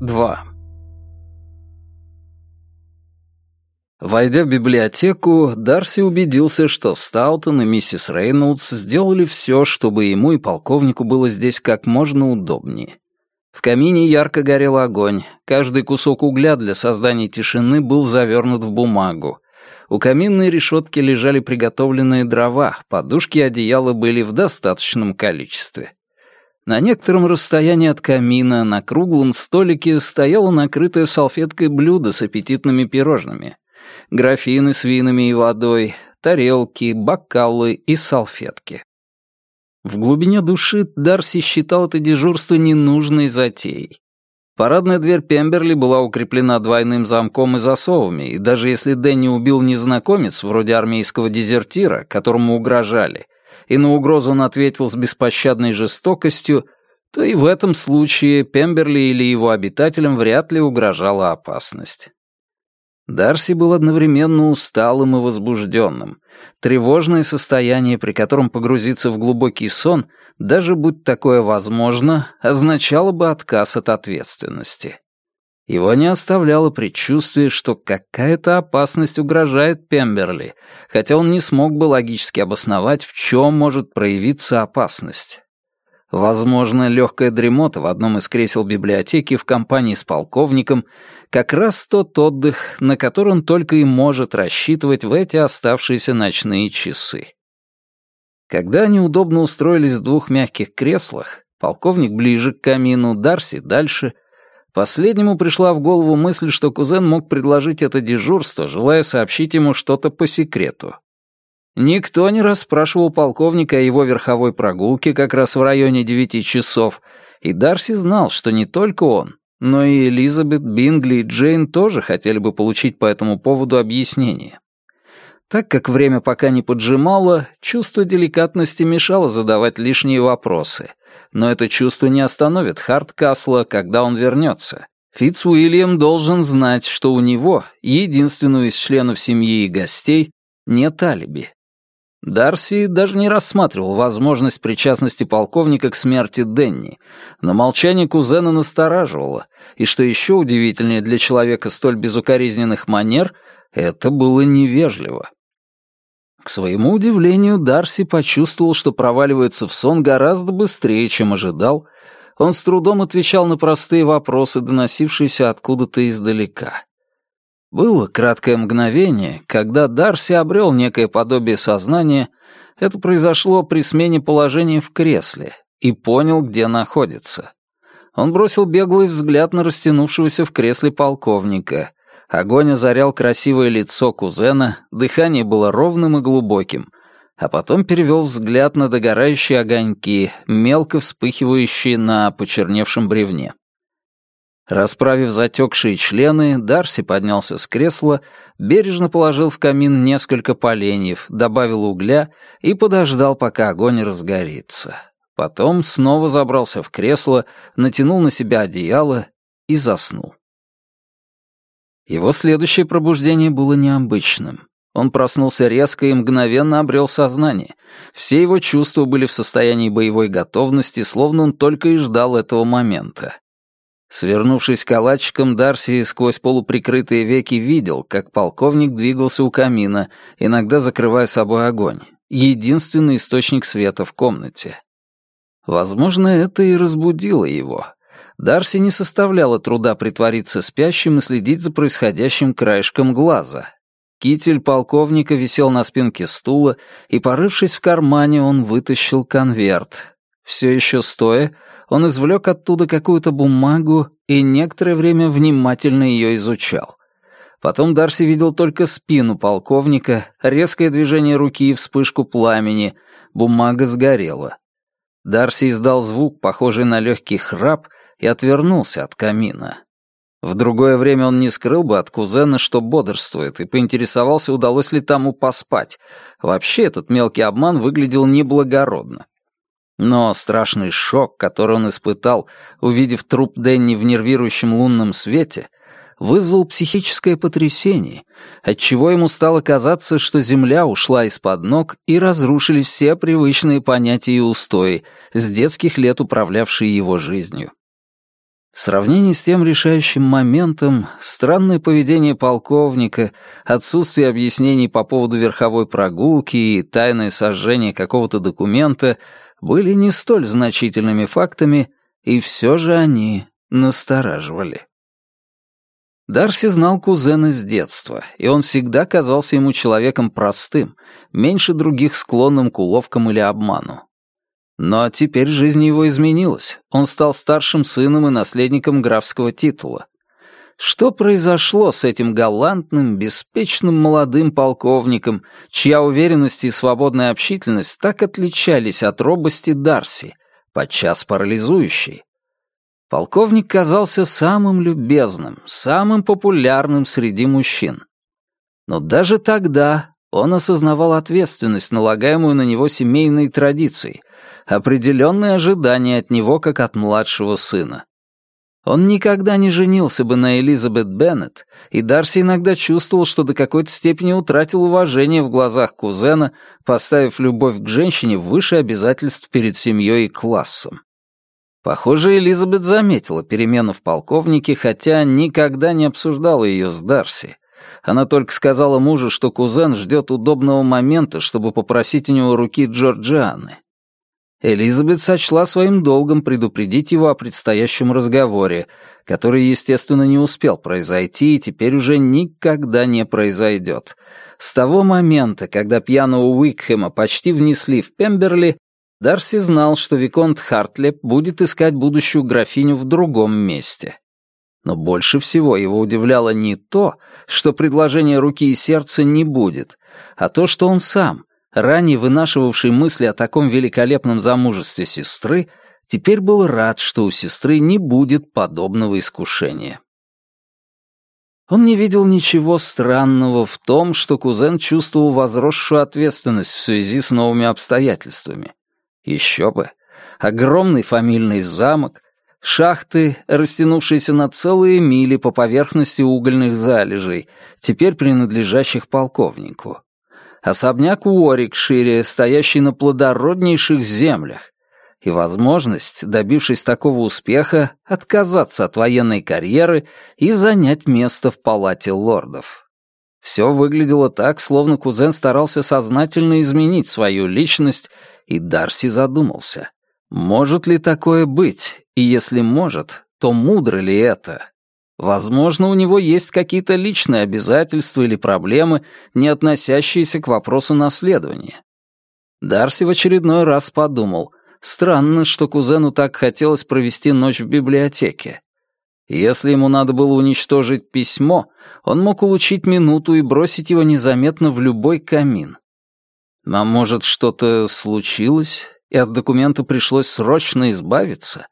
2. Войдя в библиотеку, Дарси убедился, что Стаутон и миссис Рейнольдс сделали все, чтобы ему и полковнику было здесь как можно удобнее. В камине ярко горел огонь, каждый кусок угля для создания тишины был завернут в бумагу. У каминной решетки лежали приготовленные дрова, подушки и одеяла были в достаточном количестве. На некотором расстоянии от камина на круглом столике стояло накрытое салфеткой блюдо с аппетитными пирожными, графины с винами и водой, тарелки, бокалы и салфетки. В глубине души Дарси считал это дежурство ненужной затеей. Парадная дверь Пемберли была укреплена двойным замком и засовами, и даже если Дэнни убил незнакомец, вроде армейского дезертира, которому угрожали — и на угрозу он ответил с беспощадной жестокостью, то и в этом случае Пемберли или его обитателям вряд ли угрожала опасность. Дарси был одновременно усталым и возбужденным. Тревожное состояние, при котором погрузиться в глубокий сон, даже будь такое возможно, означало бы отказ от ответственности. Его не оставляло предчувствие, что какая-то опасность угрожает Пемберли, хотя он не смог бы логически обосновать, в чем может проявиться опасность. Возможно, легкая дремота в одном из кресел библиотеки в компании с полковником как раз тот отдых, на который он только и может рассчитывать в эти оставшиеся ночные часы. Когда они удобно устроились в двух мягких креслах, полковник ближе к камину, Дарси дальше — Последнему пришла в голову мысль, что кузен мог предложить это дежурство, желая сообщить ему что-то по секрету. Никто не расспрашивал полковника о его верховой прогулке как раз в районе девяти часов, и Дарси знал, что не только он, но и Элизабет, Бингли и Джейн тоже хотели бы получить по этому поводу объяснение. Так как время пока не поджимало, чувство деликатности мешало задавать лишние вопросы, но это чувство не остановит Харткасла, когда он вернется. Фитц Уильям должен знать, что у него, единственного из членов семьи и гостей, нет алиби. Дарси даже не рассматривал возможность причастности полковника к смерти Денни, но молчание кузена настораживало, и, что еще удивительнее для человека столь безукоризненных манер, это было невежливо. К своему удивлению, Дарси почувствовал, что проваливается в сон гораздо быстрее, чем ожидал. Он с трудом отвечал на простые вопросы, доносившиеся откуда-то издалека. Было краткое мгновение, когда Дарси обрел некое подобие сознания. Это произошло при смене положения в кресле и понял, где находится. Он бросил беглый взгляд на растянувшегося в кресле полковника. Огонь озарял красивое лицо кузена, дыхание было ровным и глубоким, а потом перевел взгляд на догорающие огоньки, мелко вспыхивающие на почерневшем бревне. Расправив затекшие члены, Дарси поднялся с кресла, бережно положил в камин несколько поленьев, добавил угля и подождал, пока огонь разгорится. Потом снова забрался в кресло, натянул на себя одеяло и заснул. Его следующее пробуждение было необычным. Он проснулся резко и мгновенно обрел сознание. Все его чувства были в состоянии боевой готовности, словно он только и ждал этого момента. Свернувшись калачиком, Дарси сквозь полуприкрытые веки видел, как полковник двигался у камина, иногда закрывая собой огонь, единственный источник света в комнате. Возможно, это и разбудило его, Дарси не составляло труда притвориться спящим и следить за происходящим краешком глаза. Китель полковника висел на спинке стула, и, порывшись в кармане, он вытащил конверт. Все еще стоя, он извлек оттуда какую-то бумагу и некоторое время внимательно ее изучал. Потом Дарси видел только спину полковника, резкое движение руки и вспышку пламени. Бумага сгорела. Дарси издал звук, похожий на легкий храп, и отвернулся от камина. В другое время он не скрыл бы от кузена, что бодрствует, и поинтересовался, удалось ли тому поспать. Вообще этот мелкий обман выглядел неблагородно. Но страшный шок, который он испытал, увидев труп Дэнни в нервирующем лунном свете, вызвал психическое потрясение, отчего ему стало казаться, что земля ушла из-под ног и разрушились все привычные понятия и устои, с детских лет управлявшие его жизнью. В сравнении с тем решающим моментом, странное поведение полковника, отсутствие объяснений по поводу верховой прогулки и тайное сожжение какого-то документа были не столь значительными фактами, и все же они настораживали. Дарси знал кузена с детства, и он всегда казался ему человеком простым, меньше других склонным к уловкам или обману. Но теперь жизнь его изменилась. Он стал старшим сыном и наследником графского титула. Что произошло с этим галантным, беспечным молодым полковником, чья уверенность и свободная общительность так отличались от робости Дарси, подчас парализующей? Полковник казался самым любезным, самым популярным среди мужчин. Но даже тогда он осознавал ответственность, налагаемую на него семейной традицией, определенные ожидания от него, как от младшего сына. Он никогда не женился бы на Элизабет Беннет, и Дарси иногда чувствовал, что до какой-то степени утратил уважение в глазах кузена, поставив любовь к женщине выше обязательств перед семьей и классом. Похоже, Элизабет заметила перемену в полковнике, хотя никогда не обсуждала ее с Дарси. Она только сказала мужу, что кузен ждет удобного момента, чтобы попросить у него руки Джорджианы. Элизабет сочла своим долгом предупредить его о предстоящем разговоре, который, естественно, не успел произойти и теперь уже никогда не произойдет. С того момента, когда пьяного Уикхэма почти внесли в Пемберли, Дарси знал, что Виконт Хартлеп будет искать будущую графиню в другом месте. Но больше всего его удивляло не то, что предложение руки и сердца не будет, а то, что он сам — ранее вынашивавший мысли о таком великолепном замужестве сестры, теперь был рад, что у сестры не будет подобного искушения. Он не видел ничего странного в том, что кузен чувствовал возросшую ответственность в связи с новыми обстоятельствами. Еще бы. Огромный фамильный замок, шахты, растянувшиеся на целые мили по поверхности угольных залежей, теперь принадлежащих полковнику. Особняк у Орикшире, стоящий на плодороднейших землях, и возможность, добившись такого успеха, отказаться от военной карьеры и занять место в палате лордов. Все выглядело так, словно кузен старался сознательно изменить свою личность, и Дарси задумался, может ли такое быть, и если может, то мудро ли это? Возможно, у него есть какие-то личные обязательства или проблемы, не относящиеся к вопросу наследования. Дарси в очередной раз подумал, странно, что кузену так хотелось провести ночь в библиотеке. Если ему надо было уничтожить письмо, он мог улучить минуту и бросить его незаметно в любой камин. А может, что-то случилось, и от документа пришлось срочно избавиться?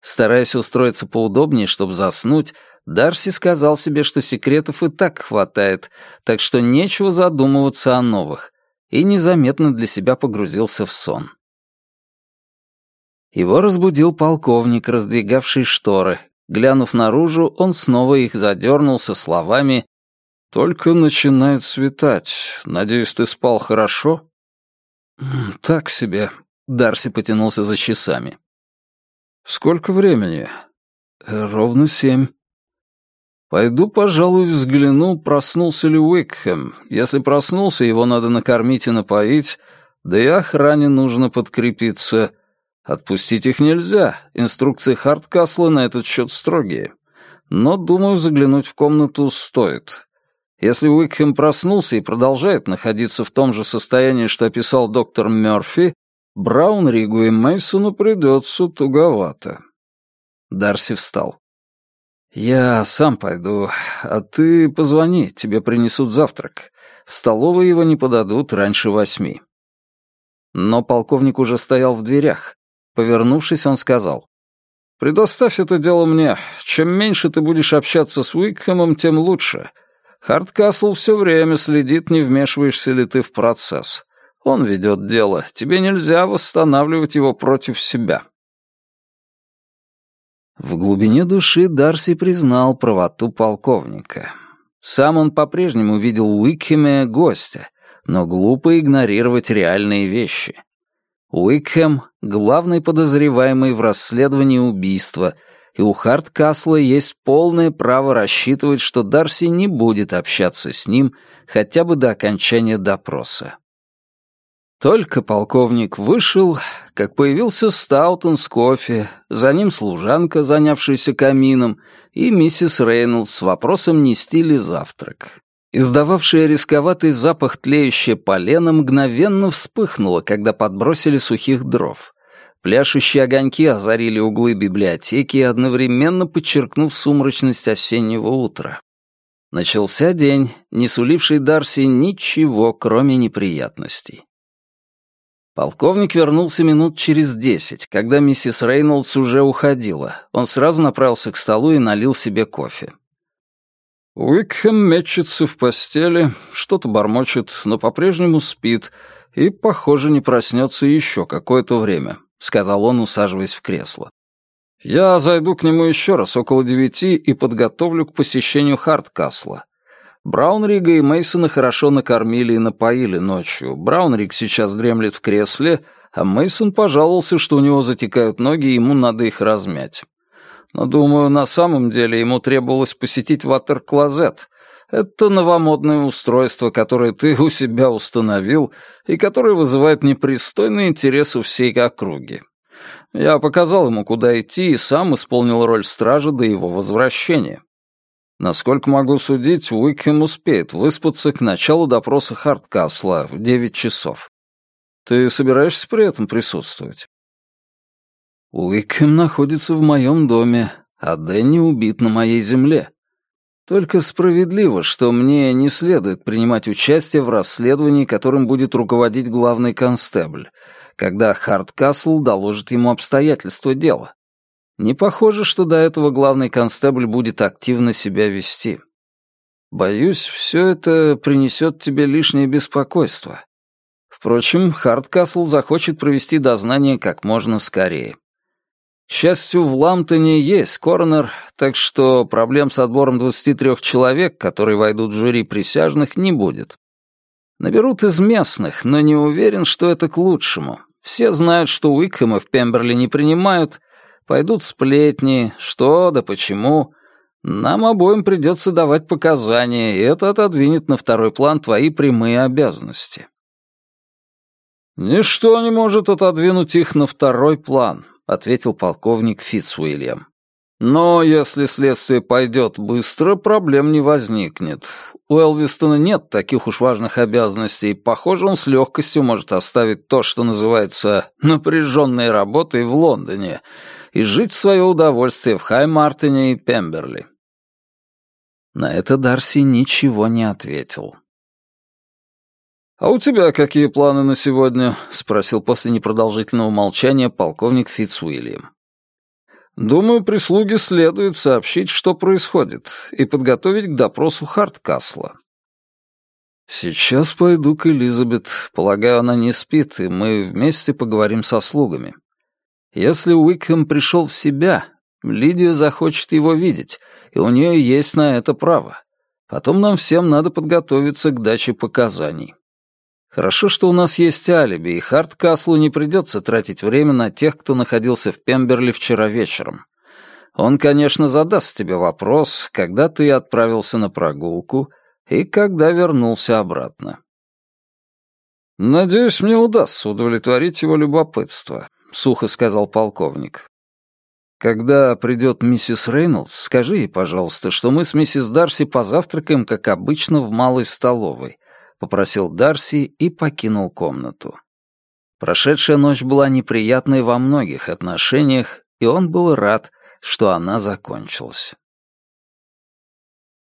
Стараясь устроиться поудобнее, чтобы заснуть, Дарси сказал себе, что секретов и так хватает, так что нечего задумываться о новых, и незаметно для себя погрузился в сон. Его разбудил полковник, раздвигавший шторы. Глянув наружу, он снова их задернул со словами «Только начинает светать. Надеюсь, ты спал хорошо?» «Так себе», — Дарси потянулся за часами. «Сколько времени?» «Э, «Ровно семь». Пойду, пожалуй, взгляну, проснулся ли Уикхэм. Если проснулся, его надо накормить и напоить, да и охране нужно подкрепиться. Отпустить их нельзя, инструкции Харткасла на этот счет строгие. Но, думаю, заглянуть в комнату стоит. Если Уикхэм проснулся и продолжает находиться в том же состоянии, что описал доктор Мёрфи, Браунригу и Мейсону придется туговато. Дарси встал. «Я сам пойду, а ты позвони, тебе принесут завтрак. В столовой его не подадут раньше восьми». Но полковник уже стоял в дверях. Повернувшись, он сказал, «Предоставь это дело мне. Чем меньше ты будешь общаться с Уикхэмом, тем лучше. Хардкасл все время следит, не вмешиваешься ли ты в процесс. Он ведет дело, тебе нельзя восстанавливать его против себя». В глубине души Дарси признал правоту полковника. Сам он по-прежнему видел в Уикхеме гостя, но глупо игнорировать реальные вещи. Уикхем — главный подозреваемый в расследовании убийства, и у Харткасла есть полное право рассчитывать, что Дарси не будет общаться с ним хотя бы до окончания допроса. Только полковник вышел, как появился Стаутон с кофе, за ним служанка, занявшаяся камином, и миссис Рейнольдс с вопросом нести ли завтрак. Издававшая рисковатый запах тлеющее полено мгновенно вспыхнуло, когда подбросили сухих дров. Пляшущие огоньки озарили углы библиотеки, одновременно подчеркнув сумрачность осеннего утра. Начался день, не суливший Дарси ничего, кроме неприятностей. Полковник вернулся минут через десять, когда миссис Рейнольдс уже уходила. Он сразу направился к столу и налил себе кофе. Уикхэм мечется в постели, что-то бормочет, но по-прежнему спит и, похоже, не проснется еще какое-то время, — сказал он, усаживаясь в кресло. «Я зайду к нему еще раз около девяти и подготовлю к посещению Харткасла. Браунрига и Мейсона хорошо накормили и напоили ночью. Браунриг сейчас дремлет в кресле, а Мейсон пожаловался, что у него затекают ноги, и ему надо их размять. Но, думаю, на самом деле ему требовалось посетить ватер-клозет. Это новомодное устройство, которое ты у себя установил и которое вызывает непристойный интерес у всей округи. Я показал ему, куда идти, и сам исполнил роль стража до его возвращения. Насколько могу судить, Уикхем успеет выспаться к началу допроса Харткасла в девять часов. Ты собираешься при этом присутствовать?» «Уикхем находится в моем доме, а Дэнни убит на моей земле. Только справедливо, что мне не следует принимать участие в расследовании, которым будет руководить главный констебль, когда Харткасл доложит ему обстоятельства дела. Не похоже, что до этого главный констебль будет активно себя вести. Боюсь, все это принесет тебе лишнее беспокойство. Впрочем, Хардкасл захочет провести дознание как можно скорее. К счастью, в Ламптоне есть коронер, так что проблем с отбором 23 человек, которые войдут в жюри присяжных, не будет. Наберут из местных, но не уверен, что это к лучшему. Все знают, что Уикхэма в Пемберли не принимают, пойдут сплетни, что да почему. Нам обоим придется давать показания, и это отодвинет на второй план твои прямые обязанности». «Ничто не может отодвинуть их на второй план», — ответил полковник Фицуильям. Но если следствие пойдет быстро, проблем не возникнет. У Элвистона нет таких уж важных обязанностей. Похоже, он с легкостью может оставить то, что называется напряженной работой в Лондоне, и жить в свое удовольствие в Хаймартине и Пемберли. На это Дарси ничего не ответил. «А у тебя какие планы на сегодня?» — спросил после непродолжительного молчания полковник Фицуильям. Думаю, прислуге следует сообщить, что происходит, и подготовить к допросу Харткасла. Сейчас пойду к Элизабет. Полагаю, она не спит, и мы вместе поговорим со слугами. Если Уикхэм пришел в себя, Лидия захочет его видеть, и у нее есть на это право. Потом нам всем надо подготовиться к даче показаний. Хорошо, что у нас есть алиби, и Хардкаслу не придется тратить время на тех, кто находился в Пемберли вчера вечером. Он, конечно, задаст тебе вопрос, когда ты отправился на прогулку и когда вернулся обратно. «Надеюсь, мне удастся удовлетворить его любопытство», — сухо сказал полковник. «Когда придет миссис Рейнольдс, скажи ей, пожалуйста, что мы с миссис Дарси позавтракаем, как обычно, в малой столовой, попросил Дарси и покинул комнату. Прошедшая ночь была неприятной во многих отношениях, и он был рад, что она закончилась.